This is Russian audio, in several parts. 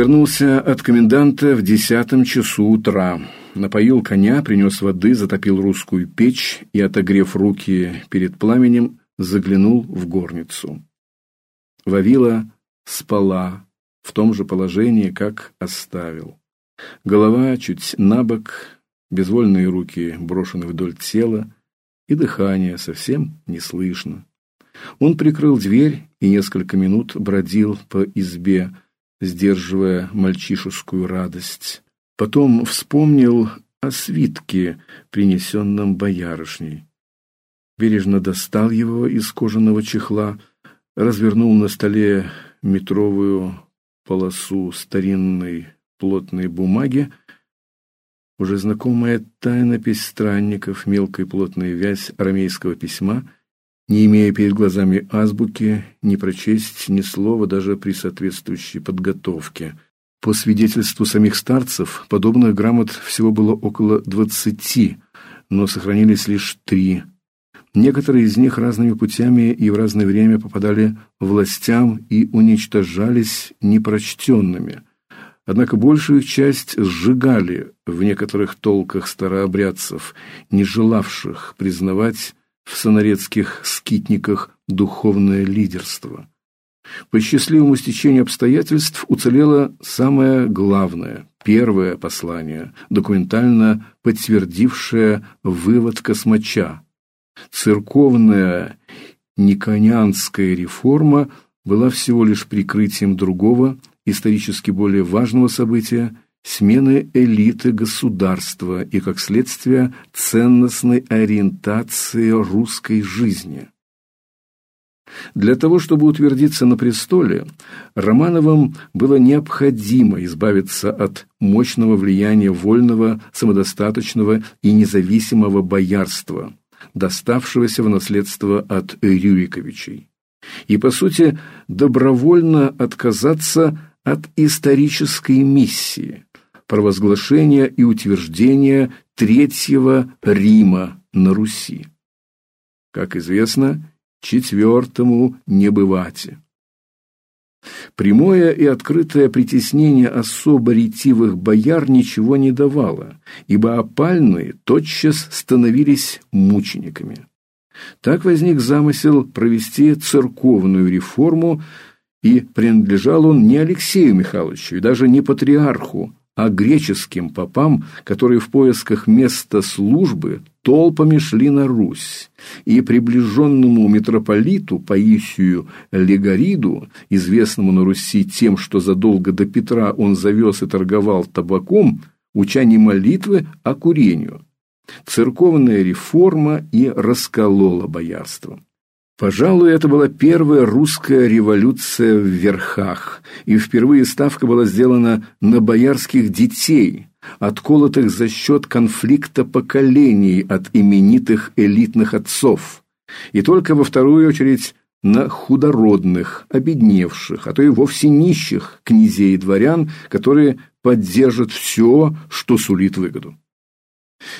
вернулся от коменданта в десятом часу утра. Напоил коня, принес воды, затопил русскую печь и, отогрев руки перед пламенем, заглянул в горницу. Вавила спала в том же положении, как оставил. Голова чуть набок, безвольные руки брошены вдоль тела, и дыхание совсем не слышно. Он прикрыл дверь и несколько минут бродил по избе, сдерживая мальчишескую радость. Потом вспомнил о свитке, принесенном боярышней. Бережно достал его из кожаного чехла, развернул на столе метровую полосу старинной плотной бумаги, уже знакомая тайнопись странников, мелкая плотная вязь арамейского письма — не имея перед глазами азбуки, не прочесть ни слова даже при соответствующей подготовке. По свидетельству самих старцев, подобных грамот всего было около двадцати, но сохранились лишь три. Некоторые из них разными путями и в разное время попадали властям и уничтожались непрочтенными. Однако большую часть сжигали в некоторых толках старообрядцев, не желавших признавать в сонарецких скитниках духовное лидерство. По счастливому стечению обстоятельств уцелело самое главное, первое послание, документально подтвердившее вывод космача. Церковная никонянская реформа была всего лишь прикрытием другого, исторически более важного события – смены элиты государства и, как следствие, ценностной ориентации русской жизни. Для того, чтобы утвердиться на престоле, Романовым было необходимо избавиться от мощного влияния вольного, самодостаточного и независимого боярства, доставшегося в наследство от Рюриковичей, и, по сути, добровольно отказаться от исторической миссии – провозглашения и утверждения Третьего Рима на Руси. Как известно, четвертому не бывать. Прямое и открытое притеснение особо ретивых бояр ничего не давало, ибо опальные тотчас становились мучениками. Так возник замысел провести церковную реформу, и принадлежал он не Алексею Михайловичу и даже не патриарху, а греческим попам, которые в поисках места службы толпами шли на Русь, и приближенному митрополиту Паисию Легариду, известному на Руси тем, что задолго до Петра он завез и торговал табаком, уча не молитвы, а курению. Церковная реформа и расколола боярство. Пожалуй, это была первая русская революция в верхах, и впервые ставка была сделана на боярских детей, отколотых за счет конфликта поколений от именитых элитных отцов, и только во вторую очередь на худородных, обедневших, а то и вовсе нищих князей и дворян, которые поддержат все, что сулит выгоду.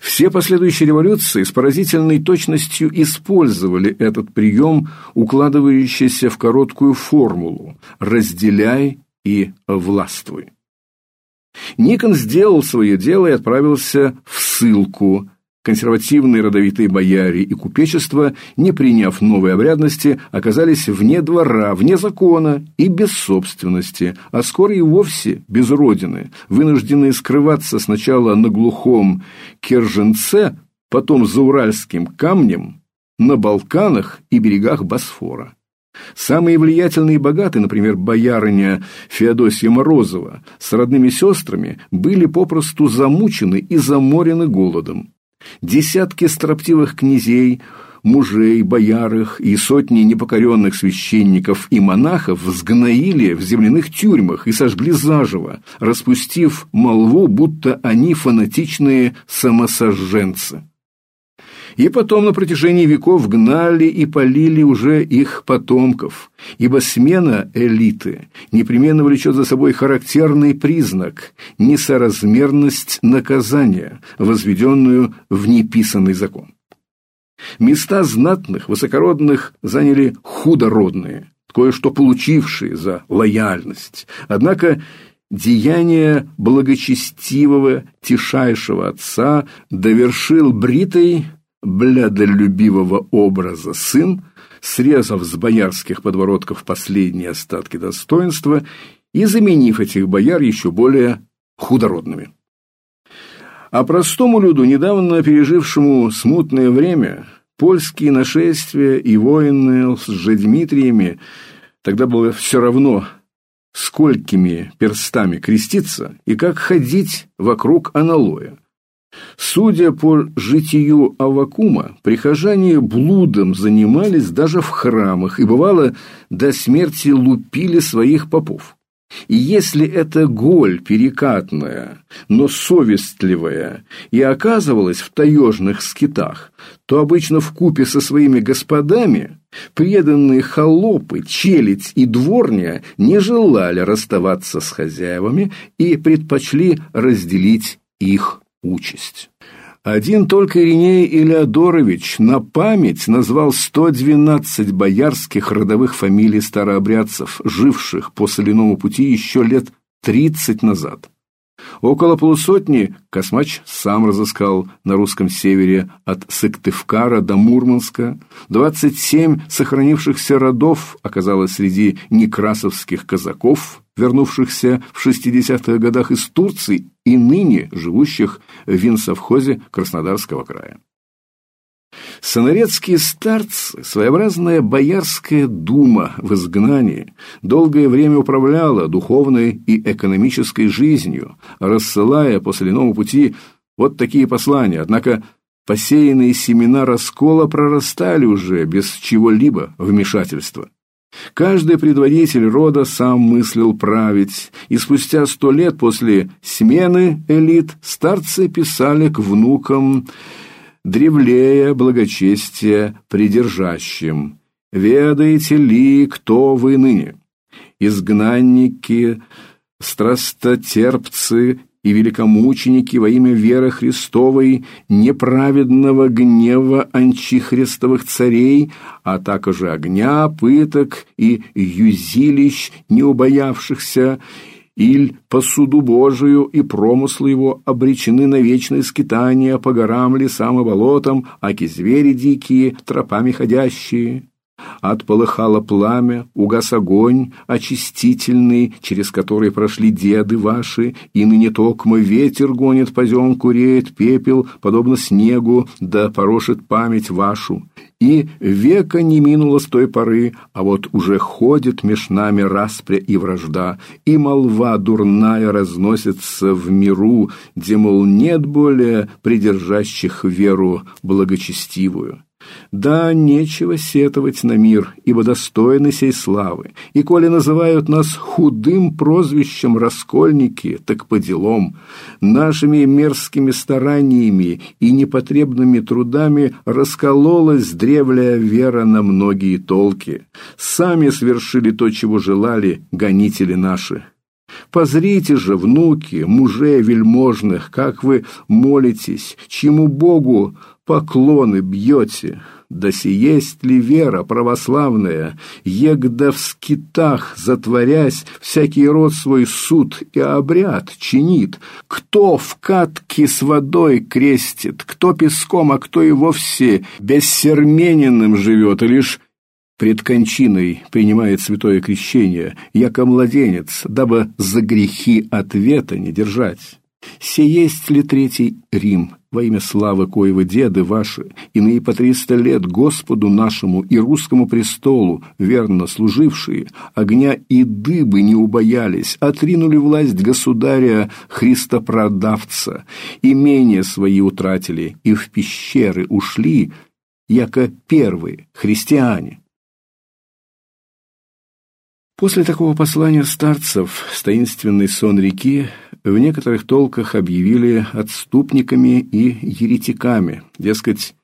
Все последующие революции с поразительной точностью использовали этот прием, укладывающийся в короткую формулу «разделяй и властвуй». Никон сделал свое дело и отправился в ссылку, Консервативные родовитые бояре и купечество, не приняв новой обрядности, оказались вне двора, вне закона и без собственности, а скоро и вовсе без родины, вынужденные скрываться сначала на глухом Керженце, потом за Уральским камнем, на Балканах и берегах Босфора. Самые влиятельные и богатые, например, боярыня Феодосия Морозова с родными сестрами, были попросту замучены и заморены голодом. Десятки строптивых князей, мужей, боярых и сотни непокоренных священников и монахов сгноили в земляных тюрьмах и сожгли заживо, распустив молву, будто они фанатичные самосожженцы. И потом на протяжении веков гнали и полили уже их потомков, ибо смена элиты непременно влечет за собой характерный признак – несоразмерность наказания, возведенную в неписанный закон. Места знатных, высокородных заняли худородные, кое-что получившие за лояльность. Однако деяние благочестивого, тишайшего отца довершил бритый, блядолюбивого образа сын, срезав с боярских подворотков последние остатки достоинства и заменив этих бояр еще более худородными. А простому люду, недавно пережившему смутное время, польские нашествия и войны с Дмитриями, тогда было все равно, сколькими перстами креститься и как ходить вокруг аналоя. Судя по житию Авакума, прихожане блудом занимались даже в храмах и, бывало, до смерти лупили своих попов. И если эта голь перекатная, но совестливая, и оказывалась в таежных скитах, то обычно в купе со своими господами преданные холопы, челядь и дворня не желали расставаться с хозяевами и предпочли разделить их участь. Один только Ириней Илеодорович на память назвал 112 боярских родовых фамилий старообрядцев, живших по соляному пути еще лет 30 назад. Около полусотни Космач сам разыскал на русском севере от Сыктывкара до Мурманска. 27 сохранившихся родов оказалось среди некрасовских казаков, вернувшихся в 60-х годах из Турции и ныне живущих в винсовхозе Краснодарского края. Сонарецкие старцы, своеобразная боярская дума в изгнании, долгое время управляла духовной и экономической жизнью, рассылая по соляному пути вот такие послания, однако посеянные семена раскола прорастали уже без чего-либо вмешательства. Каждый предводитель рода сам мыслил править, и спустя сто лет после смены элит старцы писали к внукам древлея благочестия придержащим. Ведаете ли, кто вы ныне? Изгнанники, страстотерпцы и великомученики во имя веры Христовой, неправедного гнева анчихристовых царей, а также огня, пыток и юзилищ неубоявшихся, иль по суду Божию и промыслу его обречены на вечное скитание по горам, лесам и болотам, аки звери дикие, тропами ходящие. Отполыхало пламя, угас огонь очистительный, через который прошли деды ваши, и ныне токмо ветер гонит поземку, реет пепел, подобно снегу, да порошит память вашу. И века не минуло с той поры, а вот уже ходит меж нами распря и вражда, и молва дурная разносится в миру, где, мол, нет более придержащих веру благочестивую. Да, нечего сетовать на мир, ибо достойны сей славы. И коли называют нас худым прозвищем раскольники, так по делам. Нашими мерзкими стараниями и непотребными трудами раскололась древляя вера на многие толки. Сами свершили то, чего желали гонители наши. Позрите же, внуки, мужей вельможных, как вы молитесь, чему Богу поклоны бьете, да есть ли вера православная, егда в скитах затворясь, всякий род свой суд и обряд чинит, кто в катке с водой крестит, кто песком, а кто и вовсе бессермененным живет, и лишь пред кончиной принимает святое крещение, яко младенец, дабы за грехи ответа не держать. Се есть ли третий Рим, во имя славы коего деды ваши, иные по триста лет Господу нашему и русскому престолу, верно служившие, огня и дыбы не убоялись, отринули власть государя Христопродавца, имения свои утратили и в пещеры ушли, яко первые христиане. После такого послания старцев с сон реки в некоторых толках объявили отступниками и еретиками, дескать,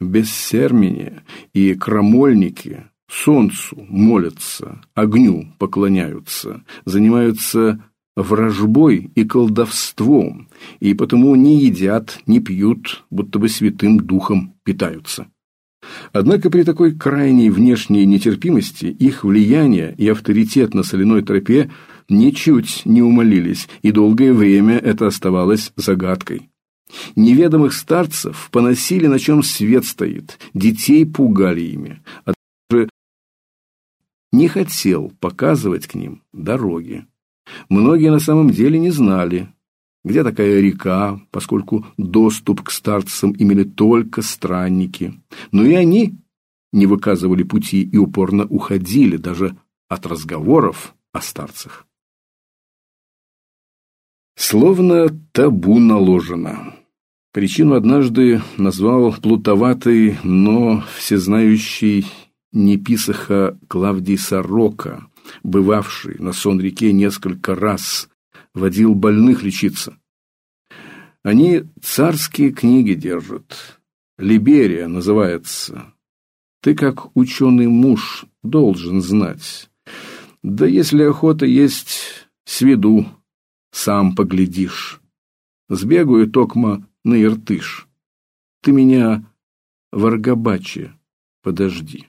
бессермени и крамольники солнцу молятся, огню поклоняются, занимаются вражбой и колдовством, и потому не едят, не пьют, будто бы святым духом питаются. Однако при такой крайней внешней нетерпимости их влияние и авторитет на соляной тропе ничуть не умолились, и долгое время это оставалось загадкой. Неведомых старцев поносили, на чем свет стоит, детей пугали ими, а также не хотел показывать к ним дороги. Многие на самом деле не знали, где такая река, поскольку доступ к старцам имели только странники. Но и они не выказывали пути и упорно уходили даже от разговоров о старцах. Словно табу наложено. Причину однажды назвал плутоватый, но всезнающий неписаха Клавдий Сорока, бывавший на сон-реке несколько раз, водил больных лечиться. Они царские книги держат. Либерия называется. Ты, как ученый муж, должен знать. Да если охота есть, сведу, сам поглядишь. Сбегаю токма на Иртыш. Ты меня в Аргабаче подожди.